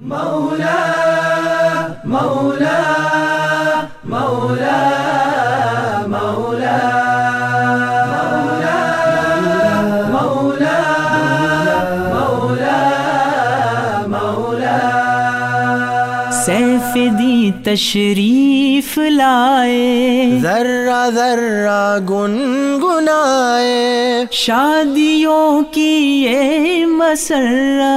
مولا مولا مولا مولا مولا مولا مولا. سیف دی تشریف لائے ذرہ ذرہ گنگنائے۔ شادیوں کی یہ مسرا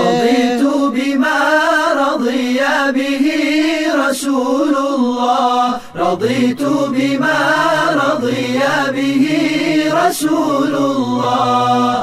رضيت بما رضي به رسول الله. رضيت بما رضي به رسول الله.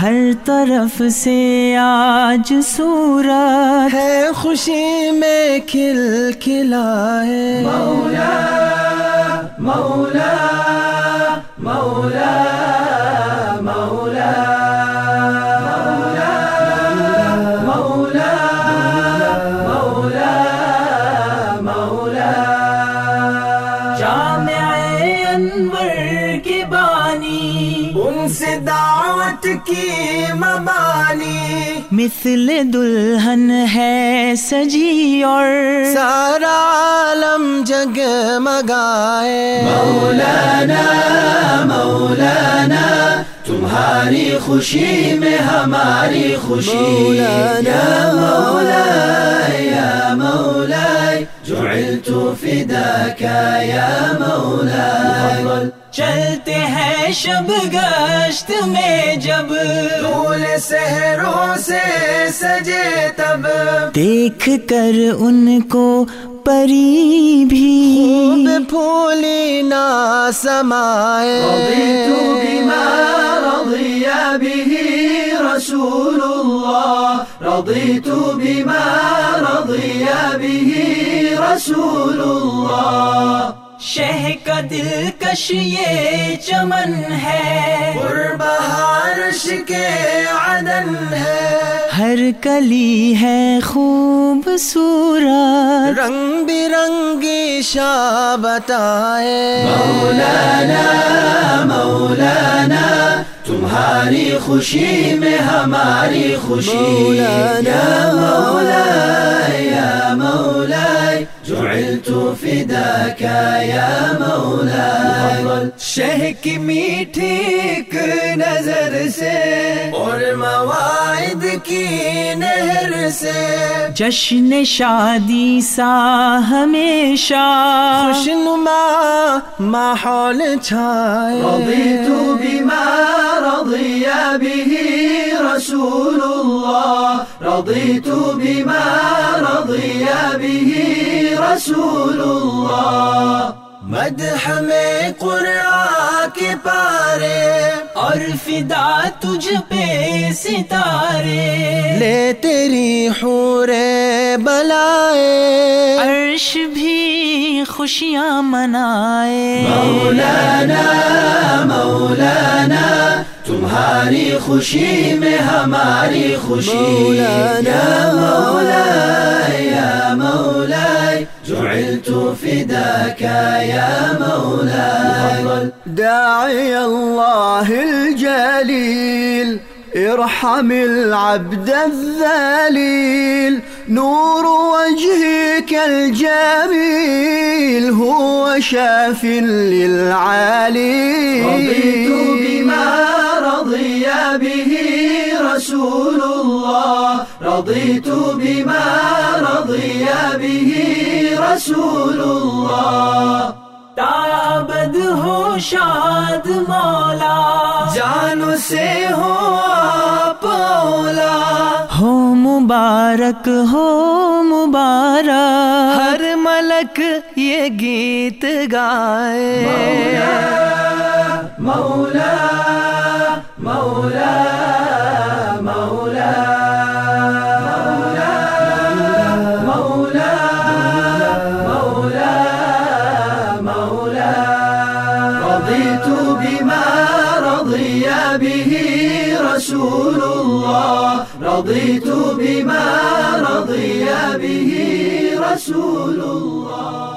ہر طرف سے آج صورت ہے خوشی میں کھل کھلائے مولا مولا مولا مولا مولا مولا مولا۔ جامع انور کے بانی ان سے دعوت کی مبانی مثل دلہن ہے سجی اور سارا عالم جگ مگائے مولانا مولانا تمہاری خوشی میں ہماری خوشی مولانا یا مولا یا مولا جعلت فداك یا مولا چلتے ہیں شب گشت میں جب۔ پھول سہروں سے سجے تب۔ دیکھ کر ان کو پری بھی۔ پھولی نہ سمائے رسول الله رضيت بما رضي به رسول الله شہ کا دل کش یہ چمن ہے۔ بہارش کے عدن ہے۔ ہر کلی ہے خوبصورت۔ رنگ برنگی شاہ بتائے مولانا مولانا، تمہاری خوشی میں ہماری خوشی۔ مولانا یا مولا یا مولا۔ فداك یا مولا شہ کی میٹھی ایک نظر سے اور مواعد کی نہر سے جشن شادی سا ہمیشہ خوشنما ماحول چھائے رضيت بما رضي به رسول الله رضيت بما رضي به رسول الله. مدح میں قرآن کے پارے اور فدا تجھ پہ ستارے. لے تیری حورے بلائے. عرش بھی خوشیاں منائے. مولانا مولانا تمہاری خوشی میں ہماری خوشی. مولانا یا مولا یا مولا جعلت فداك يا مولاي. داعي الله الجليل ارحم العبد الذليل. نور وجهك الجميل هو شاف للعالي رضيت بما رضي به رسول الله. رضيت بما رضي به رسول الله تابد ہو شاد مولا۔ جان سے ہو پولا ہو مبارک ہو مبارک۔ ہر ملک یہ گیت گائے۔ مولا مولا مولا۔ رضي به رسول الله. رضيت بما رضي به رسول الله.